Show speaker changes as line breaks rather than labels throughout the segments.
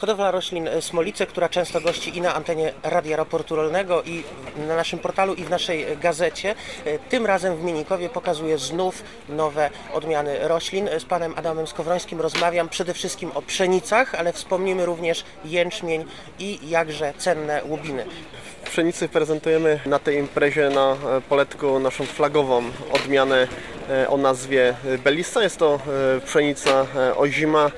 Hodowla roślin Smolice, która często gości i na antenie Radia Raportu Rolnego i na naszym portalu i w naszej gazecie. Tym razem w Minikowie pokazuje znów nowe odmiany roślin. Z panem Adamem Skowrońskim rozmawiam przede wszystkim o pszenicach, ale wspomnimy również jęczmień i jakże cenne łubiny.
Pszenicy prezentujemy na tej imprezie na e, poletku naszą flagową odmianę e, o nazwie Belissa. Jest to e, pszenica ozima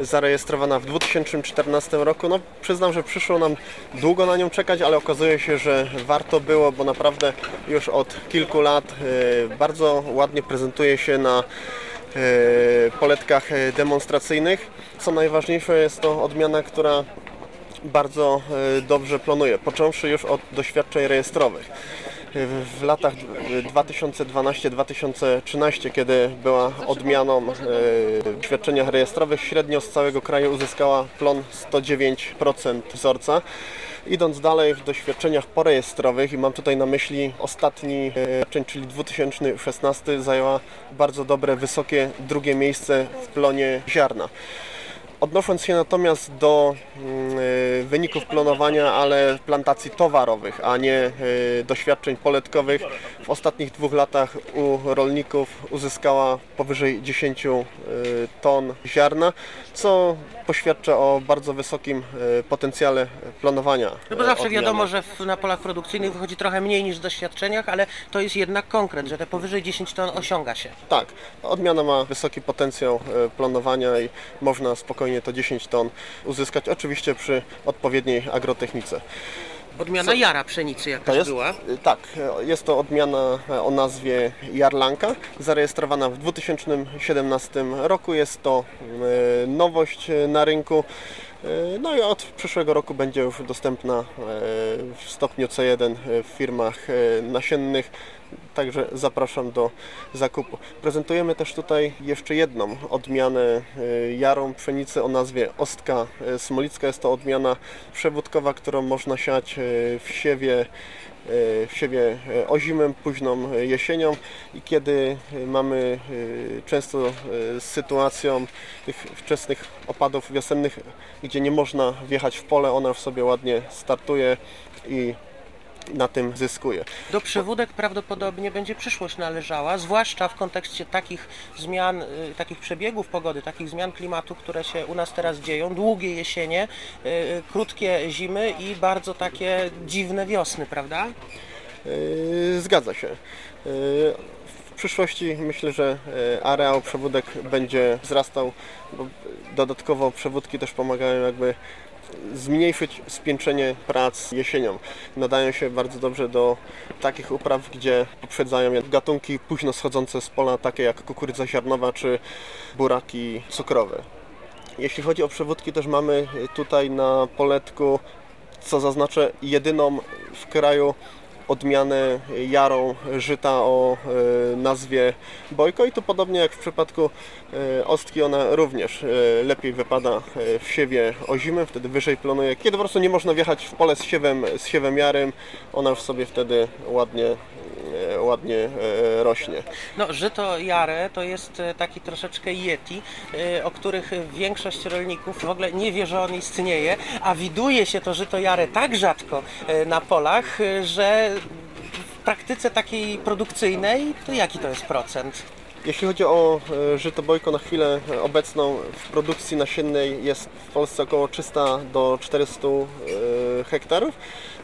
zarejestrowana w 2014 roku. No, przyznam, że przyszło nam długo na nią czekać, ale okazuje się, że warto było, bo naprawdę już od kilku lat bardzo ładnie prezentuje się na poletkach demonstracyjnych. Co najważniejsze jest to odmiana, która bardzo e, dobrze planuje, począwszy już od doświadczeń rejestrowych. W latach 2012-2013, kiedy była odmianą w e, świadczeniach rejestrowych, średnio z całego kraju uzyskała plon 109% wzorca. Idąc dalej w doświadczeniach porejestrowych, i mam tutaj na myśli ostatni e, czyli 2016, zajęła bardzo dobre, wysokie drugie miejsce w plonie ziarna. Odnosząc się natomiast do mm, y, wyników klonowania, ale plantacji towarowych, a nie y, doświadczeń poletkowych, w ostatnich dwóch latach u rolników uzyskała powyżej 10 y, ton ziarna, co poświadcza o bardzo wysokim potencjale planowania.
No bo zawsze odmiany. wiadomo, że na polach produkcyjnych wychodzi trochę mniej niż w doświadczeniach, ale to jest jednak konkret, że te powyżej 10 ton osiąga się.
Tak, odmiana ma wysoki potencjał planowania i można spokojnie spokojnie to 10 ton uzyskać, oczywiście przy odpowiedniej agrotechnice.
Odmiana jara pszenicy jakaś
jest,
była?
Tak, jest to odmiana o nazwie Jarlanka, zarejestrowana w 2017 roku. Jest to nowość na rynku. No i od przyszłego roku będzie już dostępna w stopniu C1 w firmach nasiennych Także zapraszam do zakupu. Prezentujemy też tutaj jeszcze jedną odmianę y, jarą pszenicy o nazwie Ostka y, Smolicka. Jest to odmiana przewódkowa, którą można siać y, w siewie w siewie ozimym, późną jesienią i kiedy mamy często z sytuacją tych wczesnych opadów wiosennych, gdzie nie można wjechać w pole, ona w sobie ładnie startuje i na tym zyskuje.
Do przewódek prawdopodobnie będzie przyszłość należała, zwłaszcza w kontekście takich zmian, y, takich przebiegów pogody, takich zmian klimatu, które się u nas teraz dzieją, długie jesienie, y, y, krótkie zimy i bardzo takie dziwne wiosny, prawda?
Zgadza się. W przyszłości myślę, że areał przewódek będzie wzrastał, bo dodatkowo przewódki też pomagają jakby zmniejszyć spiętrzenie prac jesienią. Nadają się bardzo dobrze do takich upraw, gdzie poprzedzają gatunki późno schodzące z pola, takie jak kukurydza ziarnowa czy buraki cukrowe. Jeśli chodzi o przewódki, też mamy tutaj na poletku, co zaznaczę, jedyną w kraju odmianę jarą żyta o e, nazwie Bojko i tu podobnie jak w przypadku e, ostki ona również e, lepiej wypada w siewie ozimym, wtedy wyżej plonuje. Kiedy po prostu nie można wjechać w pole z siewem, z siewem jarym, ona już sobie wtedy ładnie ładnie rośnie.
No, żyto jare to jest taki troszeczkę yeti, o których większość rolników w ogóle nie wie, że on istnieje, a widuje się to żyto jare tak rzadko na polach, że w praktyce takiej produkcyjnej, to jaki to jest procent?
Jeśli chodzi o e, żyto bojko na chwilę obecną w produkcji nasiennej jest w Polsce około 300 do 400 e, hektarów.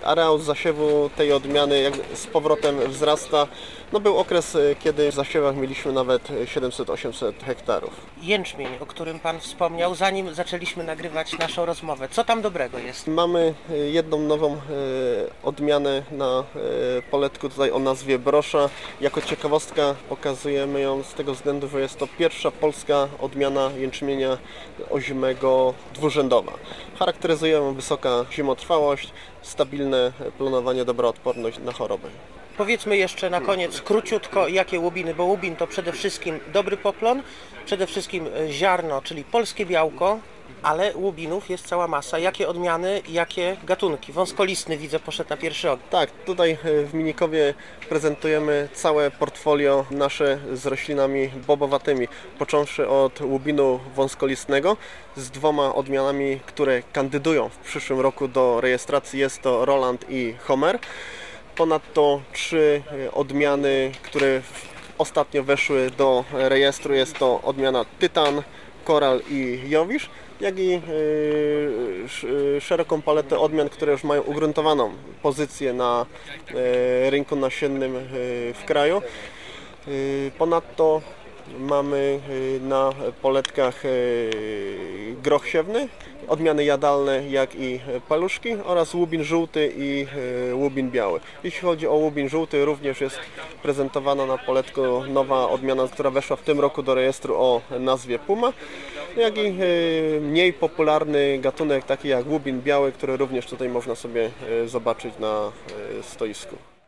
Areał zasiewu tej odmiany jak z powrotem wzrasta. No był okres, e, kiedy w zasiewach mieliśmy nawet 700-800 hektarów.
Jęczmień, o którym Pan wspomniał, zanim zaczęliśmy nagrywać naszą rozmowę. Co tam dobrego jest?
Mamy jedną nową odmianę na poletku tutaj o nazwie brosza. Jako ciekawostka pokazujemy ją z tego względu, że jest to pierwsza polska odmiana jęczmienia ozimego dwurzędowa. Charakteryzuje wysoka zimotrwałość, stabilne planowanie, dobra odporność na choroby.
Powiedzmy jeszcze na koniec króciutko, jakie łubiny, bo łubin to przede wszystkim dobry poplon, przede wszystkim ziarno, czyli polskie białko, ale łubinów jest cała masa. Jakie odmiany, jakie gatunki? Wąskolistny widzę poszedł na pierwszy ogień.
Tak, tutaj e, w Minikowie prezentujemy całe portfolio nasze z roślinami bobowatymi, począwszy od łubinu wąskolistnego z dwoma odmianami, które kandydują w przyszłym roku do rejestracji. Jest to Roland i Homer. Ponadto trzy e, odmiany, które ostatnio weszły do rejestru. Jest to odmiana Tytan, Koral i Jowisz, jak i e, e, szeroką paletę odmian, które już mają ugruntowaną pozycję na rynku nasiennym w kraju. Ponadto mamy e, na poletkach e, groch siewny, odmiany jadalne jak i paluszki oraz łubin żółty i e, łubin biały. Jeśli chodzi o łubin żółty, również jest prezentowana na poletku nowa odmiana, która weszła w tym roku do rejestru o nazwie Puma, jak i mniej popularny gatunek taki jak łubin biały, który również tutaj można sobie zobaczyć na stoisku.